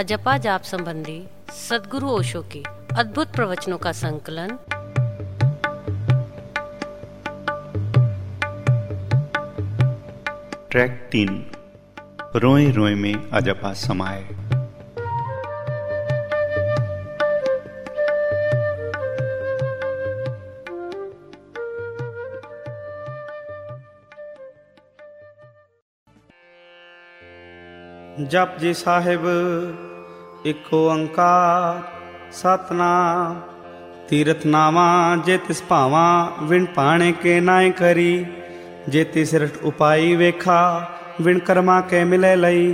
अजपा जाप संबंधी सदगुरु ओशो के अद्भुत प्रवचनों का संकलन। ट्रैक तीन। रोए रोए में अजपा समाय। जप जी साहेब एक ओंकार, सतनाम तीर्थ नामा जे तिस भावा विण पाणे के नाय करी। जे तिसरठ उपाय वेखा, विण कर्मा के मिले लई।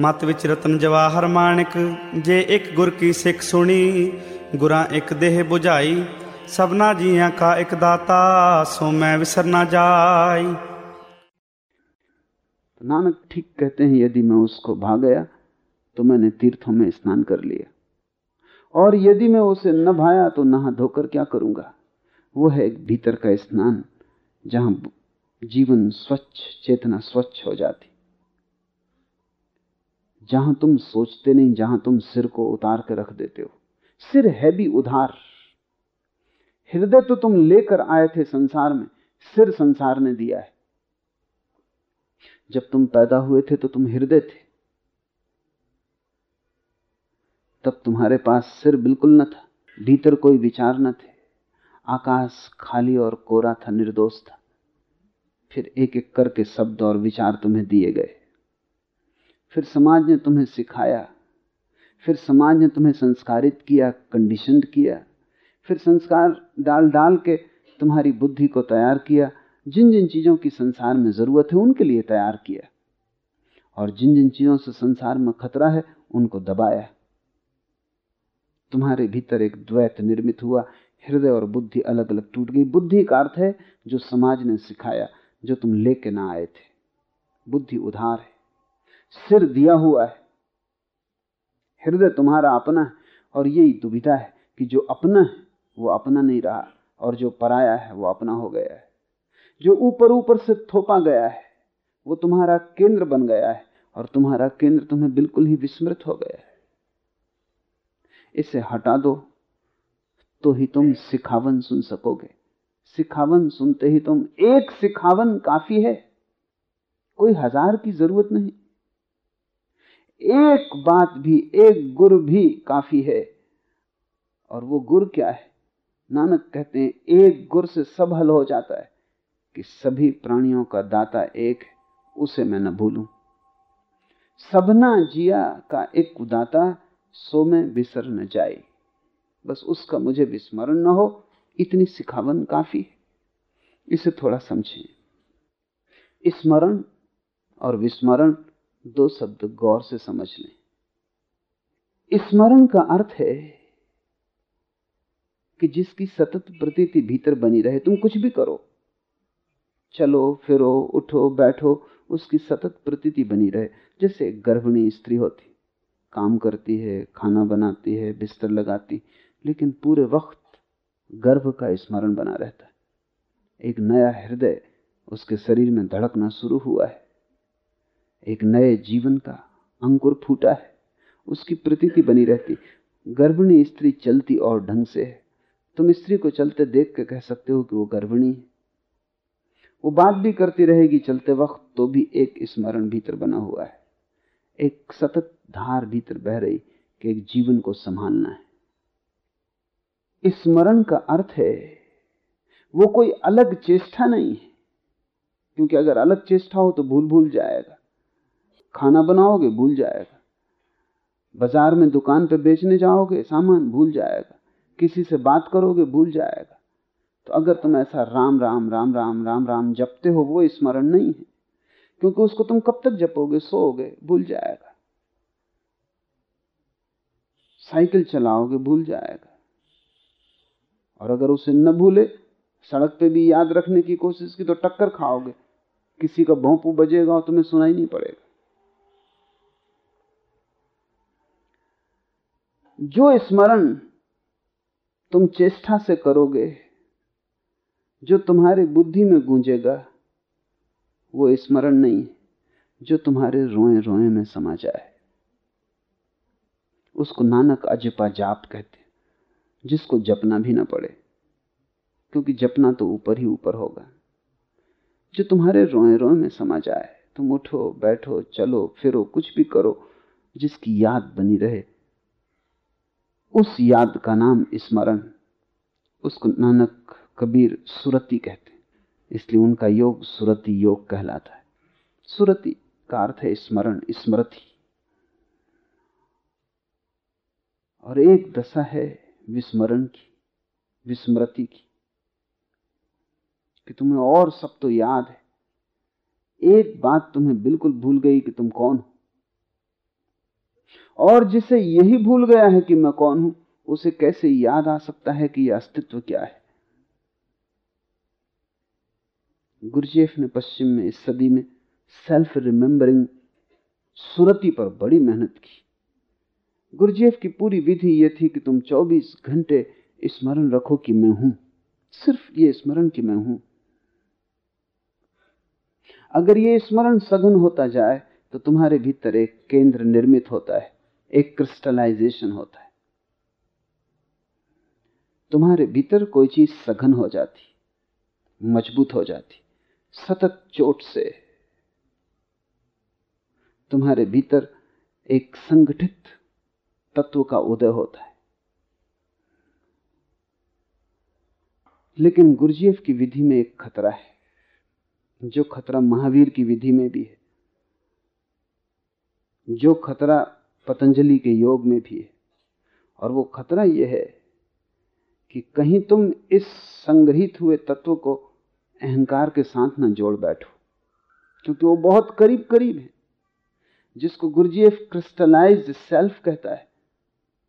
मत विच रतन जवाहर माणिक, जे एक गुर की सिख सुनी गुरा एक देह बुझाई, सबना जिया का एक दाता, सो मैं विसर ना जाई। नानक ठीक कहते हैं, यदि मैं उसको भाग गया तो मैंने तीर्थों में स्नान कर लिया। और यदि मैं उसे न भाया तो नहा धोकर क्या करूँगा? वो है एक भीतर का स्नान, जहाँ जीवन स्वच्छ, चेतना स्वच्छ हो जाती। जहाँ तुम सोचते नहीं, जहाँ तुम सिर को उतार के रख देते हो। सिर है भी उधार। हृदय तो तुम लेकर आए थे संसार में, सिर संसार ने दिया है। जब तुम पैदा हुए थे तो तुम हृदय थे। तब तुम्हारे पास सिर बिल्कुल न था, भीतर कोई विचार न थे। आकाश खाली और कोरा था, निर्दोष था। फिर एक एक करके शब्द और विचार तुम्हें दिए गए। फिर समाज ने तुम्हें सिखाया, फिर समाज ने तुम्हें संस्कारित किया कंडीशन किया, फिर संस्कार डाल डाल के तुम्हारी बुद्धि को तैयार किया जिन जिन चीज़ों की संसार में ज़रूरत है उनके लिए तैयार किया। और जिन जिन चीज़ों से संसार में खतरा है, उनको दबाया। तुम्हारे भीतर एक द्वैत निर्मित हुआ। हृदय और बुद्धि अलग अलग टूट गई। बुद्धि का अर्थ है जो समाज ने सिखाया, जो तुम लेके ना आए थे। बुद्धि उधार है। सिर दिया हुआ है। हृदय तुम्हारा अपना है और यही दुविधा है कि जो अपना है, वो अपना नहीं रहा और जो पराया है, वो अपना हो गया है। जो ऊपर ऊपर से थोपा गया है, वो तुम्हारा केंद्र बन गया है और तुम्हारा केंद्र तुम्हें बिल्कुल ही विस्मृत हो गया है। इसे हटा दो। तो ही तुम सिखावन सुन सकोगे। सिखावन सुनते ही तुम, एक सिखावन काफ़ी है। कोई हज़ार की ज़रूरत नहीं। एक बात भी, एक गुर भी काफ़ी है। और वो गुर क्या है? नानक कहते हैं, एक गुर से सब हल हो जाता है कि सभी प्राणियों का दाता एक है, उसे मैं न भूलूं। सबना जिया का एक दाता सो में बिसर न जाए। बस उसका मुझे विस्मरण न हो, इतनी सिखावन काफ़ी है। इसे थोड़ा समझें। स्मरण और विस्मरण दो शब्द गौर से समझ लें। स्मरण का अर्थ है कि जिसकी सतत प्रतीति भीतर बनी रहे, तुम कुछ भी करो। चलो, फिरो, उठो, बैठो, उसकी सतत प्रतीति बनी रहे। जैसे गर्भिणी स्त्री होती। काम करती है, खाना बनाती है, बिस्तर लगाती, लेकिन पूरे वक्त गर्भ का स्मरण बना रहता है। एक नया हृदय उसके शरीर में धड़कना शुरू हुआ है। एक नए जीवन का अंकुर फूटा है। उसकी प्रतीति बनी रहती। गर्भिणी स्त्री चलती और ढंग से है। तुम स्त्री को चलते देख के कह सकते हो कि वो गर्भिणी है। वो बात भी करती रहेगी चलते वक्त तो भी एक स्मरण भीतर बना हुआ है। एक सतत धार भीतर बह रही कि एक जीवन को संभालना है। स्मरण का अर्थ है, वो कोई अलग चेष्टा नहीं है, क्योंकि अगर अलग चेष्टा हो तो भूल भूल जाएगा। खाना बनाओगे, भूल जाएगा। बाज़ार में दुकान पे बेचने जाओगे, सामान, भूल जाएगा। किसी से बात करोगे, भूल जाएगा। तो अगर तुम ऐसा राम राम राम राम राम राम जपते हो, वो स्मरण नहीं है। क्योंकि उसको तुम कब तक जपोगे? सोओगे, भूल जाएगा। साइकिल चलाओगे, भूल जाएगा। और अगर उसे न भूले, सड़क पे भी याद रखने की कोशिश की तो टक्कर खाओगे। किसी का भोंपू बजेगा और तुम्हें सुनाई नहीं पड़ेगा। जो स्मरण तुम चेष्टा से करोगे, जो तुम्हारी बुद्धि में गूंजेगा वो स्मरण नहीं जो तुम्हारे रोए रोए में समा जाए। उसको नानक अजपा जाप कहते जिसको जपना भी ना पड़े, क्योंकि जपना तो ऊपर ही ऊपर होगा। जो तुम्हारे रोए रोए में समा जाए, तुम उठो, बैठो, चलो, फिरो, कुछ भी करो, जिसकी याद बनी रहे, उस याद का नाम स्मरण, उसको नानक कबीर सुरति कहते इसलिए उनका योग सुरति योग कहलाता है। सुरति का अर्थ है स्मरण, स्मृति। और एक दशा है विस्मरण की, विस्मृति की, कि तुम्हें और सब तो याद है। एक बात तुम्हें बिल्कुल भूल गई कि तुम कौन हो। और जिसे यही भूल गया है कि मैं कौन हूँ, उसे कैसे याद आ सकता है कि यह अस्तित्व क्या है? गुरजेफ ने पश्चिम में इस सदी में सेल्फ रिमेंबरिंग सुरति पर बड़ी मेहनत की। गुरजेफ की पूरी विधि यह थी कि तुम 24 घंटे स्मरण रखो कि मैं हूँ। सिर्फ़ ये स्मरण कि मैं हूँ। अगर ये स्मरण सघन होता जाए तो तुम्हारे भीतर एक केंद्र निर्मित होता है, एक क्रिस्टलाइजेशन होता है। तुम्हारे भीतर कोई चीज़ सघन हो जाती, मज़बूत हो जाती। सतत चोट से तुम्हारे भीतर एक संगठित तत्व का उदय होता है। लेकिन गुरजीएफ की विधि में एक खतरा है, जो खतरा महावीर की विधि में भी है, जो खतरा पतंजलि के योग में भी है। और वो खतरा यह है कि कहीं तुम इस संग्रहित हुए तत्व को अहंकार के साथ ना जोड़ बैठो, क्योंकि वो बहुत करीब करीब है। जिसको गुरुजीएफ क्रिस्टलाइज सेल्फ कहता है,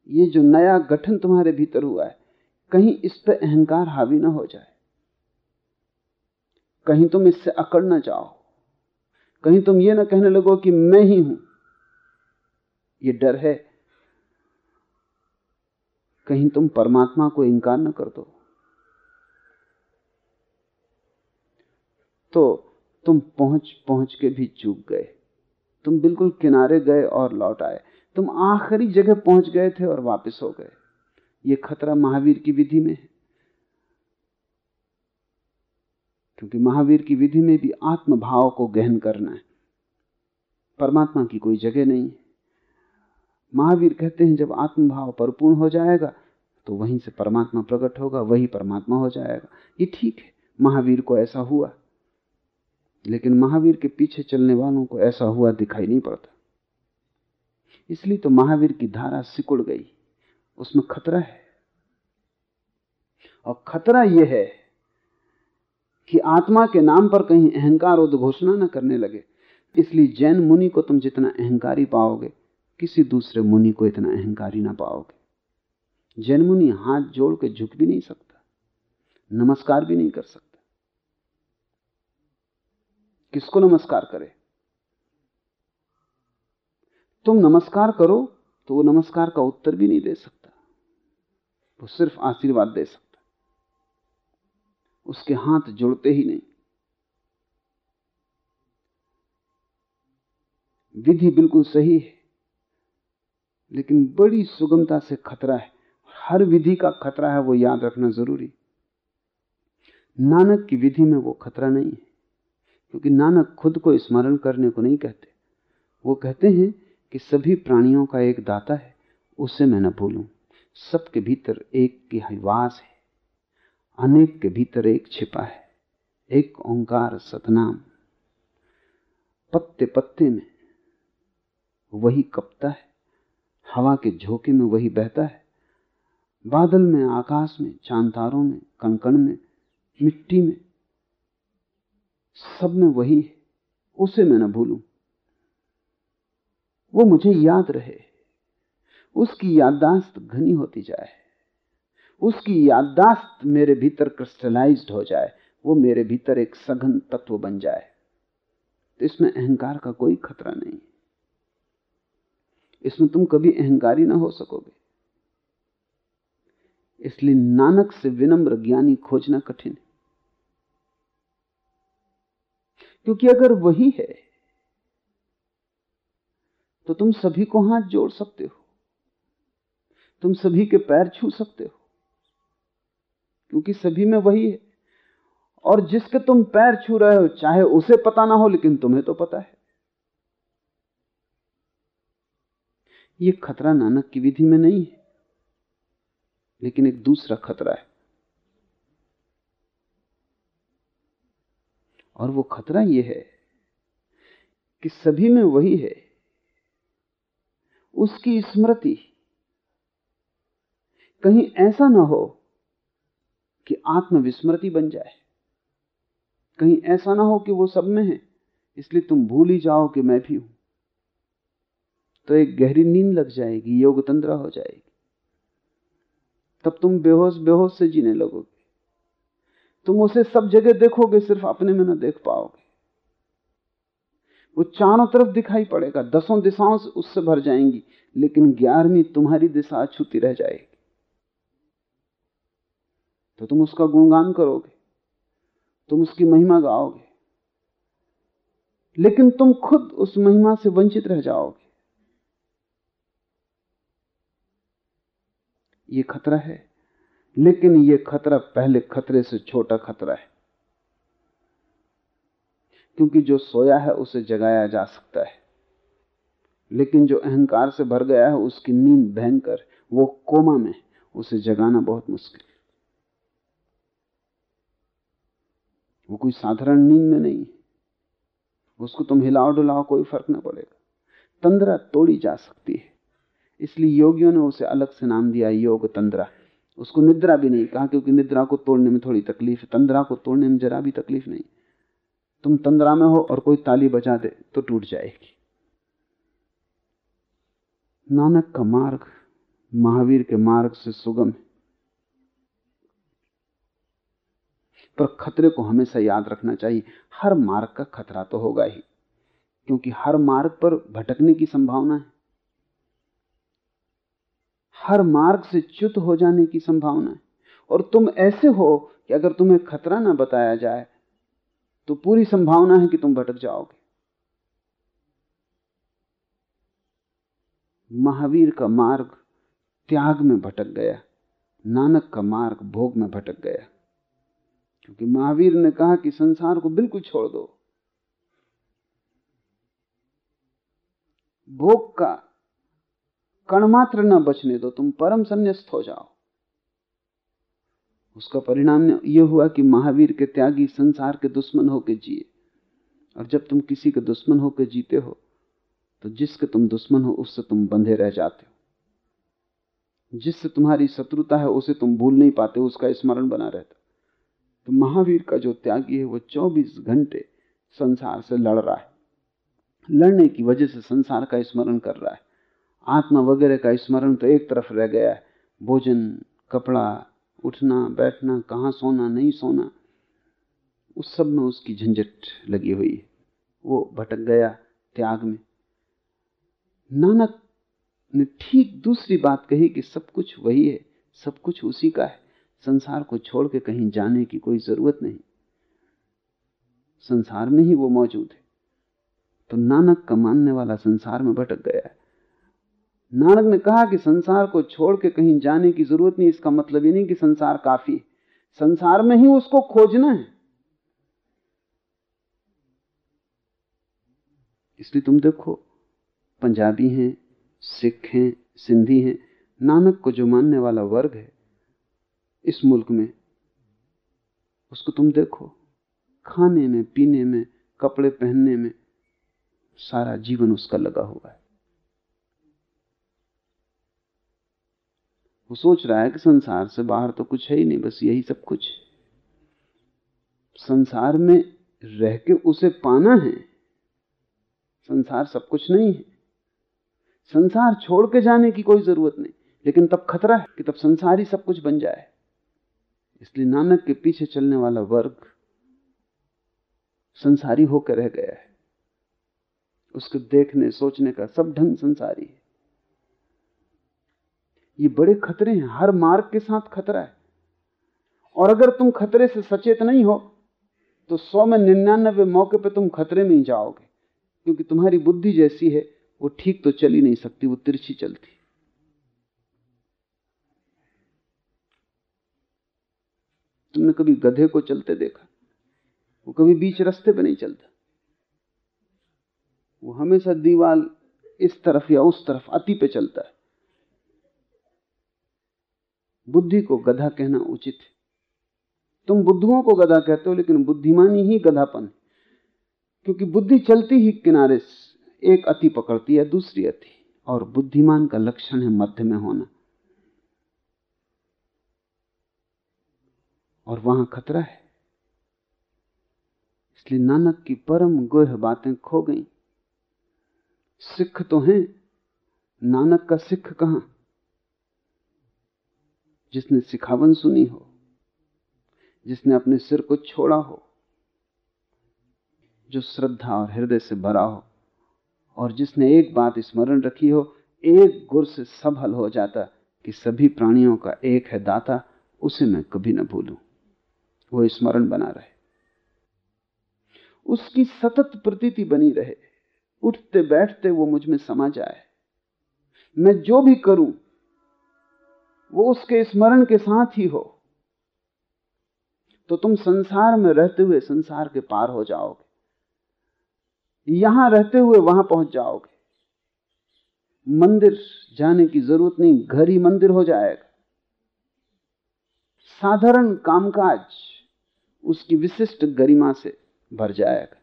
ये जो नया गठन तुम्हारे भीतर हुआ है, कहीं इस पर अहंकार हावी ना हो जाए। कहीं तुम इससे अकड़ ना जाओ। कहीं तुम ये ना कहने लगो कि मैं ही हूँ। ये डर है। कहीं तुम परमात्मा को इंकार न कर दो। तो तुम पहुँच पहुँच के भी चूक गए। तुम बिल्कुल किनारे गए और लौट आए। तुम आखिरी जगह पहुँच गए थे और वापस हो गए। ये खतरा महावीर की विधि में है। क्योंकि महावीर की विधि में भी आत्म भाव को गहन करना है। परमात्मा की कोई जगह नहीं महावीर कहते हैं, जब आत्मभाव परिपूर्ण हो जाएगा तो वहीं से परमात्मा प्रकट होगा, वही परमात्मा हो जाएगा। ये ठीक है, महावीर को ऐसा हुआ। लेकिन महावीर के पीछे चलने वालों को ऐसा हुआ दिखाई नहीं पड़ता। इसलिए तो महावीर की धारा सिकुड़ गई। उसमें खतरा है। और खतरा यह है कि आत्मा के नाम पर कहीं अहंकार उद्घोषणा न करने लगे। इसलिए जैन मुनि को तुम जितना अहंकारी पाओगे, किसी दूसरे मुनि को इतना अहंकारी ना पाओगे। जैन मुनि हाथ जोड़ के झुक भी नहीं सकता, नमस्कार भी नहीं कर सकता। किसको नमस्कार करे? तुम नमस्कार करो तो वो नमस्कार का उत्तर भी नहीं दे सकता। वो सिर्फ़ आशीर्वाद दे सकता उसके हाथ जुड़ते ही नहीं। विधि बिल्कुल सही है, लेकिन बड़ी सुगमता से खतरा है। हर विधि का खतरा है, वो याद रखना ज़रूरी। नानक की विधि में वो खतरा नहीं है। क्योंकि नानक खुद को स्मरण करने को नहीं कहते। वो कहते हैं कि सभी प्राणियों का एक दाता है, उसे मैं न भूलूं। सबके भीतर एक की हिवास है, अनेक के भीतर एक छिपा है, एक ओंकार सतनाम। पत्ते पत्ते में वही कपता है, हवा के झोंके में वही बहता है, बादल में, आकाश में, चांतारों में कंकण में, मिट्टी में सब में वही है। उसे मैं न भूलूं। वो मुझे याद रहे। उसकी याददाश्त घनी होती जाए। उसकी याददाश्त मेरे भीतर क्रिस्टलाइज्ड हो जाए। वो मेरे भीतर एक सघन तत्व बन जाए। तो इसमें अहंकार का कोई खतरा नहीं। इसमें तुम कभी अहंकारी ना हो सकोगे। इसलिए नानक से विनम्र ज्ञानी खोजना कठिन है। क्योंकि अगर वही है तो तुम सभी को हाथ जोड़ सकते हो। तुम सभी के पैर छू सकते हो, क्योंकि सभी में वही है। और जिसके तुम पैर छू रहे हो, चाहे उसे पता ना हो, लेकिन तुम्हें तो पता है। ये खतरा नानक की विधि में नहीं है, लेकिन एक दूसरा खतरा है। और वो खतरा ये है कि सभी में वही है। उसकी स्मृति कहीं ऐसा ना हो कि आत्मविस्मृति बन जाए। कहीं ऐसा ना हो कि वो सब में है, इसलिए तुम भूल ही जाओ कि मैं भी हूँ। तो एक गहरी नींद लग जाएगी, योग तंद्रा हो जाएगी। तब तुम बेहोश बेहोश से जीने लगोगे। तुम उसे सब जगह देखोगे, सिर्फ़ अपने में ना देख पाओगे। वो चारों तरफ़ दिखाई पड़ेगा, दसों दिशाओं से उससे भर जाएँगी, लेकिन ग्यारहवीं तुम्हारी दिशा अछूती रह जाएगी। तो तुम उसका गुणगान करोगे, तुम उसकी महिमा गाओगे, लेकिन तुम खुद उस महिमा से वंचित रह जाओगे। ये खतरा है। लेकिन यह खतरा पहले खतरे से छोटा खतरा है। क्योंकि जो सोया है, उसे जगाया जा सकता है। लेकिन जो अहंकार से भर गया है, उसकी नींद भयंकर, वो कोमा में उसे जगाना बहुत मुश्किल वो कोई साधारण नींद में नहीं है। उसको तुम हिलाओ डुलाओ, कोई फ़र्क ना पड़ेगा। तंद्रा तोड़ी जा सकती है। इसलिए योगियों ने उसे अलग से नाम दिया, योग तंद्रा। उसको निद्रा भी नहीं। कहा क्योंकि निद्रा को तोड़ने में थोड़ी तकलीफ़ है। तंद्रा को तोड़ने में जरा भी तकलीफ़ नहीं। तुम तंद्रा में हो और कोई ताली बजा दे तो टूट जाएगी। नानक का मार्ग महावीर के मार्ग से सुगम है। पर खतरे को हमेशा याद रखना चाहिए। हर मार्ग का खतरा तो होगा ही, क्योंकि हर मार्ग पर भटकने की संभावना है। हर मार्ग से च्युत हो जाने की संभावना है। और तुम ऐसे हो कि अगर तुम्हें खतरा ना बताया जाए तो पूरी संभावना है कि तुम भटक जाओगे। महावीर का मार्ग त्याग में भटक गया, नानक का मार्ग भोग में भटक गया। क्योंकि महावीर ने कहा कि संसार को बिल्कुल छोड़ दो। भोग का कण मात्र न बचने दो, तुम परम संन्यास्त हो जाओ। उसका परिणाम यह हुआ कि महावीर के त्यागी संसार के दुश्मन होकर जिए। और जब तुम किसी के दुश्मन होकर जीते हो तो जिसके तुम दुश्मन हो, उससे तुम बंधे रह जाते हो। जिससे तुम्हारी शत्रुता है, उसे तुम भूल नहीं पाते, उसका स्मरण बना रहता। तो महावीर का जो त्यागी है, वो 24 घंटे संसार से लड़ रहा है। लड़ने की वजह से संसार का स्मरण कर रहा है। आत्मा वगैरह का स्मरण तो एक तरफ़ रह गया है। भोजन, कपड़ा, उठना, बैठना, कहाँ सोना, नहीं सोना, उस सब में उसकी झंझट लगी हुई है। वो भटक गया त्याग में। नानक ने ठीक दूसरी बात कही कि सब कुछ वही है, सब कुछ उसी का है। संसार को छोड़ के कहीं जाने की कोई ज़रूरत नहीं। संसार में ही वो मौजूद है। तो नानक का मानने वाला संसार में भटक गया है। नानक ने कहा कि संसार को छोड़ के कहीं जाने की ज़रूरत नहीं, इसका मतलब ये नहीं कि संसार काफ़ी संसार में ही उसको खोजना है। इसलिए तुम देखो, पंजाबी हैं, सिख हैं, सिंधी हैं, नानक को जो मानने वाला वर्ग है, इस मुल्क में, उसको तुम देखो, खाने में, पीने में, कपड़े पहनने में, सारा जीवन उसका लगा हुआ है। वो सोच रहा है कि संसार से बाहर तो कुछ है ही नहीं, बस यही सब कुछ संसार में रह के उसे पाना है, संसार सब कुछ नहीं है। संसार छोड़ के जाने की कोई ज़रूरत नहीं, लेकिन तब खतरा है कि तब संसार ही सब कुछ बन जाए। इसलिए नानक के पीछे चलने वाला वर्ग संसारी होकर रह गया है। उसके देखने, सोचने का सब ढंग संसारी है। ये बड़े खतरे हैं। हर मार्ग के साथ खतरा है। और अगर तुम खतरे से सचेत नहीं हो तो सौ में निन्यानबे मौके पे तुम खतरे में ही जाओगे। क्योंकि तुम्हारी बुद्धि जैसी है, वो ठीक तो चली नहीं सकती, वो तिरछी चलती। तुमने कभी गधे को चलते देखा? वो कभी बीच रास्ते पे नहीं चलता। वो हमेशा दीवाल इस तरफ़ या उस तरफ़ अति पे चलता है। बुद्धि को गधा कहना उचित है। तुम बुद्धुओं को गधा कहते हो, लेकिन बुद्धिमानी ही गधापन क्योंकि बुद्धि चलती ही किनारे एक अति पकड़ती है, दूसरी अति। और बुद्धिमान का लक्षण है मध्य में होना। और वहाँ खतरा है। इसलिए नानक की परम गोह बातें खो गई। सिख तो हैं। नानक का सिख कहाँ? जिसने सिखावन सुनी हो, जिसने अपने सिर को छोड़ा हो, जो श्रद्धा और हृदय से भरा हो, और जिसने एक बात स्मरण रखी हो, एक गुर से सब हल हो जाता कि सभी प्राणियों का एक है दाता, उसे मैं कभी ना भूलूं। वो स्मरण बना रहे। उसकी सतत प्रतीति बनी रहे। उठते बैठते वो मुझमें समा जाए। मैं जो भी करूँ वो उसके स्मरण के साथ ही हो। तो तुम संसार में रहते हुए संसार के पार हो जाओगे। यहाँ रहते हुए वहाँ पहुँच जाओगे। मंदिर जाने की ज़रूरत नहीं, घर ही मंदिर हो जाएगा। साधारण कामकाज उसकी विशिष्ट गरिमा से भर जाएगा।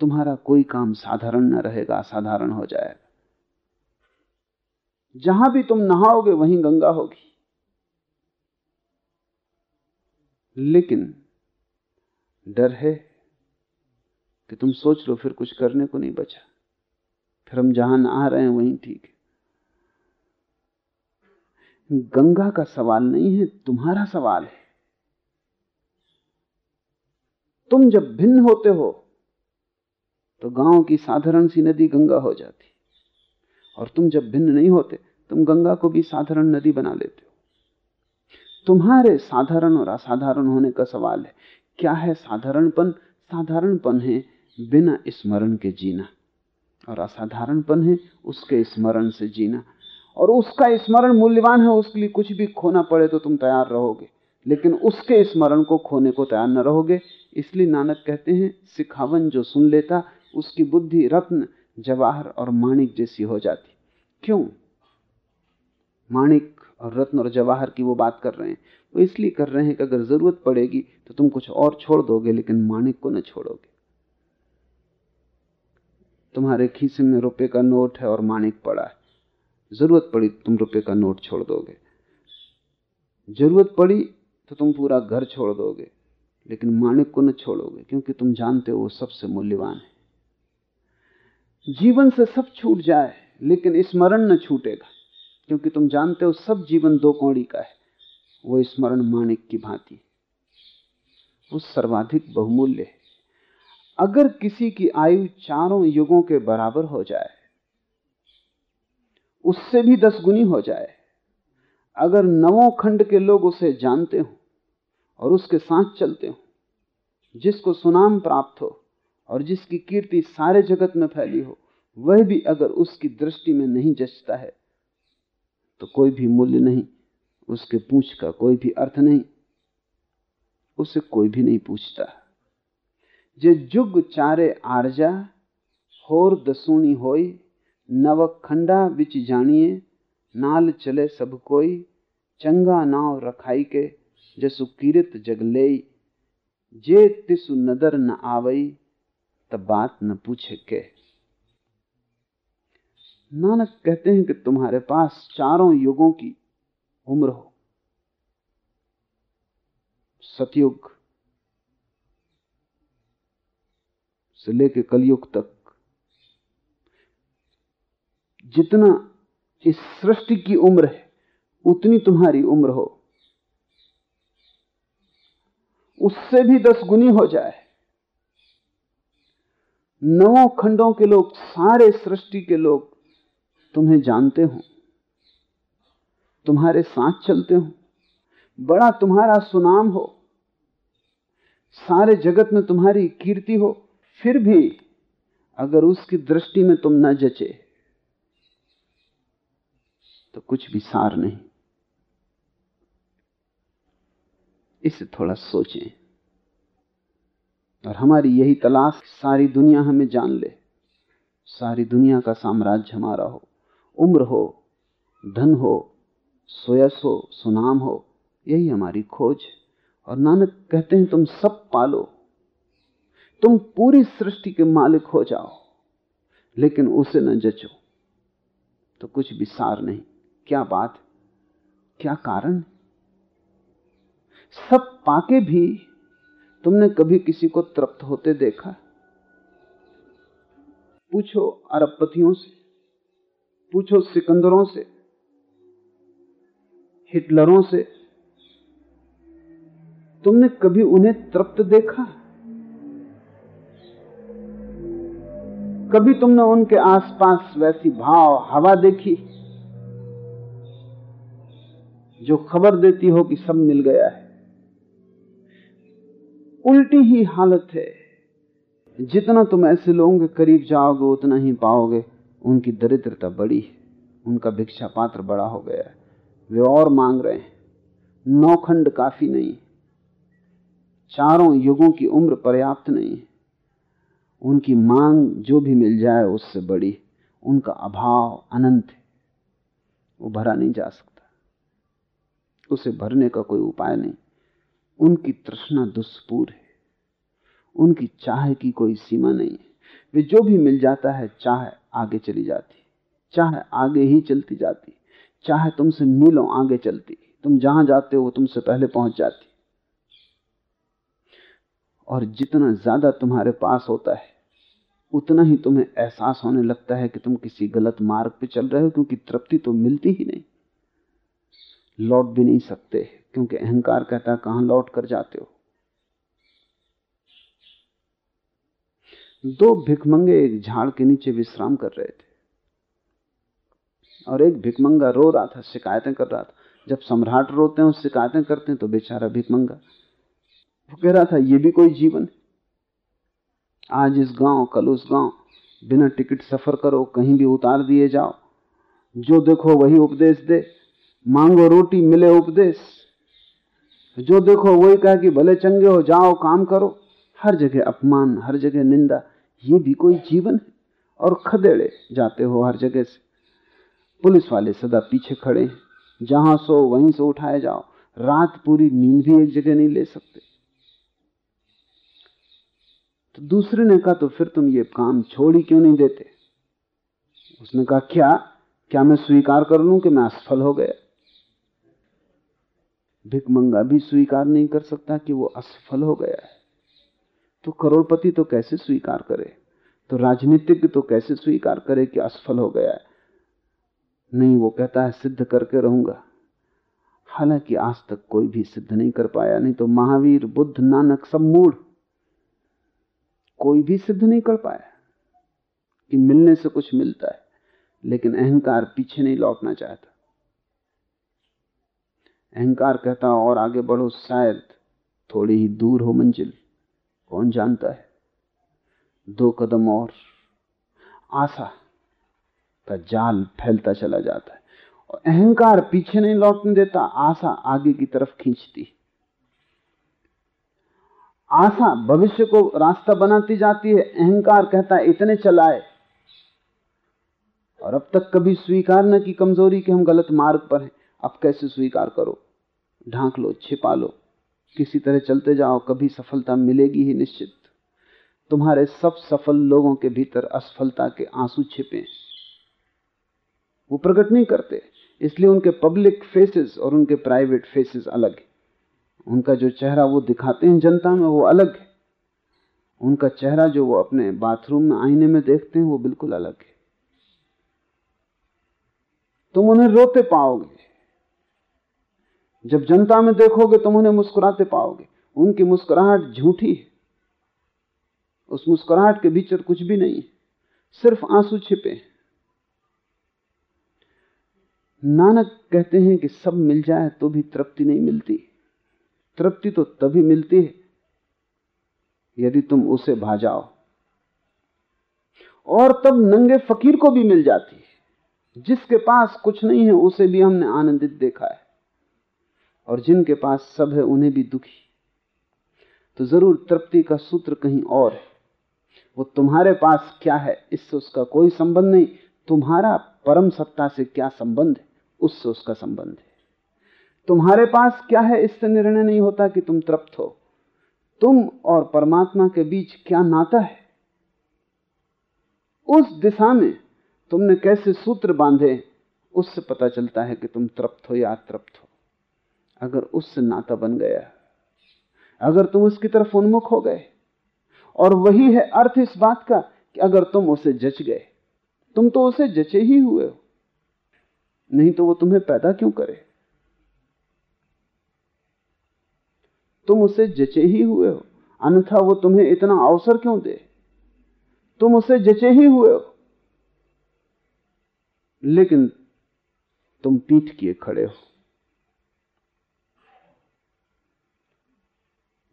तुम्हारा कोई काम साधारण न रहेगा, असाधारण हो जाएगा। जहाँ भी तुम नहाओगे, वहीं गंगा होगी। लेकिन डर है कि तुम सोच लो, फिर कुछ करने को नहीं बचा। फिर हम जहाँ आ रहे हैं, वहीं ठीक है। गंगा का सवाल नहीं है, तुम्हारा सवाल है। तुम जब भिन्न होते हो तो गाँव की साधारण सी नदी गंगा हो जाती। और तुम जब भिन्न नहीं होते, तुम गंगा को भी साधारण नदी बना लेते हो। तुम्हारे साधारण और असाधारण होने का सवाल है, क्या है साधारणपन? साधारणपन है बिना स्मरण के जीना। और असाधारणपन है उसके स्मरण से जीना। और उसका स्मरण मूल्यवान है, उसके लिए कुछ भी खोना पड़े तो तुम तैयार रहोगे। लेकिन उसके स्मरण को खोने को तैयार न रहोगे, इसलिए नानक कहते हैं, सिखावन जो सुन लेता, उसकी बुद्धि रत्न जवाहर और माणिक जैसी हो जाती। क्यों? माणिक और रत्न और जवाहर की वो बात कर रहे हैं। वो इसलिए कर रहे हैं कि अगर ज़रूरत पड़ेगी तो तुम कुछ और छोड़ दोगे, लेकिन माणिक को न छोड़ोगे। तुम्हारे खीसे में रुपए का नोट है और माणिक पड़ा है। ज़रूरत पड़ी तुम रुपए का नोट छोड़ दोगे। ज़रूरत पड़ी तो तुम पूरा घर छोड़ दोगे, लेकिन माणिक को न छोड़ोगे, क्योंकि तुम जानते हो वो सबसे मूल्यवान है। जीवन से सब छूट जाए, लेकिन स्मरण न छूटेगा, क्योंकि तुम जानते हो सब जीवन दो कौड़ी का है। वो स्मरण माणिक की भांति वो सर्वाधिक बहुमूल्य है। अगर किसी की आयु चारों युगों के बराबर हो जाए, उससे भी दस गुनी हो जाए, अगर नवों खंड के लोग उसे जानते हो और उसके साथ चलते हो, जिसको सुनाम प्राप्त हो और जिसकी कीर्ति सारे जगत में फैली हो, वह भी अगर उसकी दृष्टि में नहीं जचता है तो कोई भी मूल्य नहीं, उसके पूछ का कोई भी अर्थ नहीं, उसे कोई भी नहीं पूछता। जे जुग चारे आरजा, होर दसूणी होई नव खंडा बिच जानिए नाल चले सब कोई, चंगा नाव रखाई के, जसु कीरत जगले जे तिसु नदर न आवई तब बात न पूछे के। नानक कहते हैं कि तुम्हारे पास चारों युगों की उम्र हो। सतयुग से लेकर कलयुग तक जितना इस सृष्टि की उम्र है, उतनी तुम्हारी उम्र हो। उससे भी दस गुनी हो जाए। नौ खंडों के लोग, सारे सृष्टि के लोग तुम्हें जानते हो। तुम्हारे साथ चलते हो। बड़ा तुम्हारा सुनाम हो। सारे जगत में तुम्हारी कीर्ति हो। फिर भी अगर उसकी दृष्टि में तुम न जचे तो कुछ भी सार नहीं। इसे थोड़ा सोचें। और हमारी यही तलाश, सारी दुनिया हमें जान ले। सारी दुनिया का साम्राज्य हमारा हो। उम्र हो, धन हो, सोयस हो, सुनाम हो, यही हमारी खोज। और नानक कहते हैं, तुम सब पालो। तुम पूरी सृष्टि के मालिक हो जाओ, लेकिन उसे न जचो। तो कुछ भी सार नहीं। क्या बात? क्या कारण? सब पाके भी तुमने कभी किसी को तृप्त होते देखा? पूछो अरबपतियों से, पूछो सिकंदरों से, हिटलरों से, तुमने कभी उन्हें तृप्त देखा? कभी तुमने उनके आसपास वैसी भाव, हवा देखी, जो खबर देती हो कि सब मिल गया है? उल्टी ही हालत है। जितना तुम ऐसे लोगों के करीब जाओगे, उतना ही पाओगे उनकी दरिद्रता बड़ी है। उनका भिक्षा पात्र बड़ा हो गया है। वे और मांग रहे हैं। नौखंड काफ़ी नहीं चारों युगों की उम्र पर्याप्त नहीं उनकी मांग जो भी मिल जाए, उससे बड़ी उनका अभाव अनंत है। वो भरा नहीं जा सकता। उसे भरने का कोई उपाय नहीं। उनकी तृष्णा दुष्पूर है। उनकी चाह की कोई सीमा नहीं है। वे जो भी मिल जाता है, चाह आगे चली जाती चाह आगे ही चलती जाती चाहे तुमसे मिलो आगे चलती तुम जहाँ जाते हो तुमसे पहले पहुँच जाती और जितना ज़्यादा तुम्हारे पास होता है, उतना ही तुम्हें एहसास होने लगता है कि तुम किसी गलत मार्ग पे चल रहे हो, क्योंकि तृप्ति तो मिलती ही नहीं। लौट भी नहीं सकते। क्योंकि अहंकार कहता कहाँ लौट कर जाते हो? दो भिकमंगे एक झाड़ के नीचे विश्राम कर रहे थे। और एक भिकमंगा रो रहा था, शिकायतें कर रहा था। जब सम्राट रोते हैं शिकायतें करते हैं तो बेचारा भिकमंगा वो कह रहा था, ये भी कोई जीवन आज इस गाँव, कल उस गाँव। बिना टिकट सफ़र करो, कहीं भी उतार दिए जाओ। जो देखो, वही उपदेश दे। मांगो रोटी, मिले उपदेश। जो देखो वही कहा कि भले चंगे हो, जाओ, काम करो। हर जगह अपमान, हर जगह निंदा, ये भी कोई जीवन है। और खदेड़े जाते हो हर जगह से। पुलिस वाले सदा पीछे खड़े हैं। जहाँ सो, वहीं से उठाए जाओ। रात पूरी नींद भी एक जगह नहीं ले सकते। तो दूसरे ने कहा तो फिर तुम ये काम छोड़ ही क्यों नहीं देते? उसने कहा, क्या? क्या मैं स्वीकार कर लूँ कि मैं असफल हो गया? भिकमंगा भी स्वीकार नहीं कर सकता कि वो असफल हो गया है। तो करोड़पति तो कैसे स्वीकार करे? तो राजनीतिज्ञ तो कैसे स्वीकार करे कि असफल हो गया है? नहीं, वो कहता है, सिद्ध करके रहूँगा। हालाँकि आज तक कोई भी सिद्ध नहीं कर पाया, नहीं तो महावीर, बुद्ध, नानक सब मूड कोई भी सिद्ध नहीं कर पाया कि मिलने से कुछ मिलता है, लेकिन अहंकार पीछे नहीं लौटना चाहता। अहंकार कहता और आगे बढ़ो, शायद थोड़ी ही दूर हो मंजिल। कौन जानता है? दो कदम और। आशा का जाल फैलता चला जाता है और अहंकार पीछे नहीं लौटने देता, आशा आगे की तरफ़ खींचती। आशा भविष्य को रास्ता बनाती जाती है, अहंकार कहता है, इतने चलाए। और अब तक कभी स्वीकार न की कमज़ोरी कि हम गलत मार्ग पर हैं। अब कैसे स्वीकार करो? ढांक लो, छिपा लो। किसी तरह चलते जाओ, कभी सफलता मिलेगी ही निश्चित। तुम्हारे सब सफल लोगों के भीतर असफलता के आँसू छिपे। हैं वो प्रकट नहीं करते, इसलिए उनके पब्लिक फेसेस और उनके प्राइवेट फेसेस अलग है। उनका जो चेहरा वो दिखाते हैं जनता में, वो अलग है। उनका चेहरा जो वो अपने बाथरूम में आईने में देखते हैं, वो बिल्कुल अलग है। तुम उन्हें रोते पाओगे। जब जनता में देखोगे तुम उन्हें मुस्कुराते पाओगे। उनकी मुस्कुराहट झूठी है। उस मुस्कुराहट के भीतर कुछ भी नहीं सिर्फ़ आँसू छिपे नानक कहते हैं कि सब मिल जाए तो भी तृप्ति नहीं मिलती। तृप्ति तो तभी मिलती है यदि तुम उसे भाजाओ। और तब नंगे फकीर को भी मिल जाती है। जिसके पास कुछ नहीं है, उसे भी हमने आनंदित देखा है। और जिनके पास सब है, उन्हें भी दुखी। तो ज़रूर तृप्ति का सूत्र कहीं और है। वो तुम्हारे पास क्या है, इससे उसका कोई संबंध नहीं। तुम्हारा परम सत्ता से क्या संबंध है, उससे उसका संबंध है। तुम्हारे पास क्या है, इससे निर्णय नहीं होता कि तुम तृप्त हो। तुम और परमात्मा के बीच क्या नाता है? उस दिशा में तुमने कैसे सूत्र बांधे, उससे पता चलता है कि तुम तृप्त हो या अतृप्त हो। अगर उससे नाता बन गया, अगर तुम उसकी तरफ़ उन्मुख हो गए, और वही है अर्थ इस बात का कि अगर तुम उसे जच गए, तुम तो उसे जचे ही हुए हो, नहीं तो वो तुम्हें पैदा क्यों करे? तुम उसे जचे ही हुए हो, अन्यथा वो तुम्हें इतना अवसर क्यों दे? तुम उसे जचे ही हुए हो, लेकिन तुम पीठ किए खड़े हो।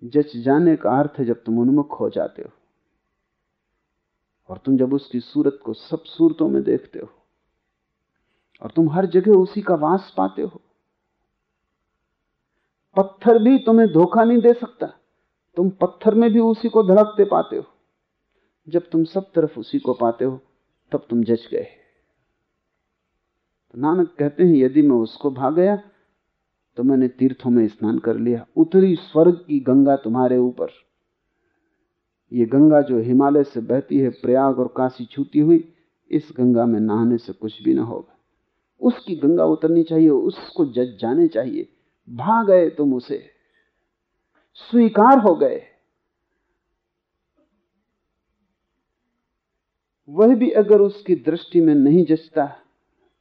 जच जाने का अर्थ है जब तुम उन्मुख हो जाते हो। और तुम जब उसकी सूरत को सब सूरतों में देखते हो। और तुम हर जगह उसी का वास पाते हो। पत्थर भी तुम्हें धोखा नहीं दे सकता। तुम पत्थर में भी उसी को धड़कते पाते हो। जब तुम सब तरफ़ उसी को पाते हो, तब तुम जच गए। तो नानक कहते हैं, यदि मैं उसको भाग गया तो मैंने तीर्थों में स्नान कर लिया। उतरी स्वर्ग की गंगा तुम्हारे ऊपर। ये गंगा जो हिमालय से बहती है, प्रयाग और काशी छूती हुई, इस गंगा में नहाने से कुछ भी ना होगा। उसकी गंगा उतरनी चाहिए, उसको जज जाने चाहिए। भाग गए तुम उसे। स्वीकार हो गए। वह भी अगर उसकी दृष्टि में नहीं जचता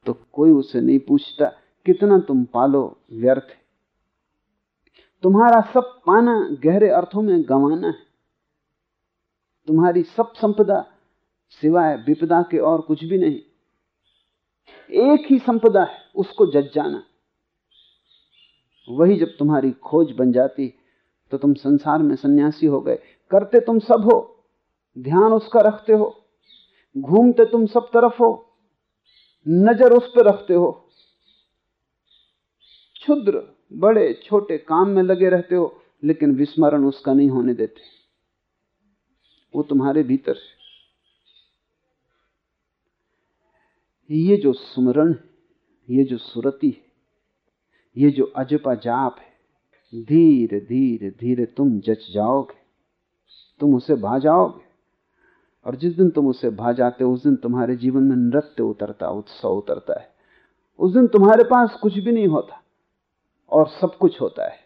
तो कोई उसे नहीं पूछता। कितना तुम पालो व्यर्थ है। तुम्हारा सब पाना गहरे अर्थों में गंवाना है। तुम्हारी सब संपदा सिवाय विपदा के और कुछ भी नहीं। एक ही संपदा है, उसको जज जाना। वही जब तुम्हारी खोज बन जाती तो तुम संसार में सन्यासी हो गए। करते तुम सब हो, ध्यान उसका रखते हो, घूमते तुम सब तरफ़ हो, नज़र उस पर रखते हो। क्षुद्र, बड़े, छोटे काम में लगे रहते हो, लेकिन विस्मरण उसका नहीं होने देते। वो तुम्हारे भीतर है। ये जो स्मरण ये जो सुरति है, ये जो अजपा जाप है, धीरे धीरे धीरे तुम जच जाओगे। तुम उसे भा जाओगे। और जिस दिन तुम उसे भा जाते हो, उस दिन तुम्हारे जीवन में नृत्य उतरता, उत्सव उतरता है। उस दिन तुम्हारे पास कुछ भी नहीं होता। और सब कुछ होता है।